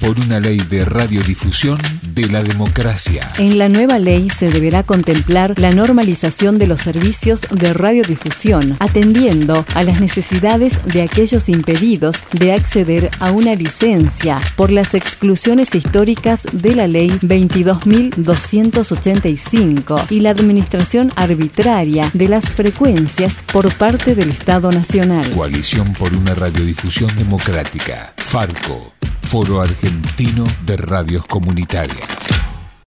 por una ley de radiodifusión de la democracia. En la nueva ley se deberá contemplar la normalización de los servicios de radiodifusión, atendiendo a las necesidades de aquellos impedidos de acceder a una licencia por las exclusiones históricas de la ley 22.285 y la administración arbitraria de las frecuencias por parte del Estado Nacional. Coalición por una radiodifusión democrática. Farco. Foro Argentino de Radios Comunitarias.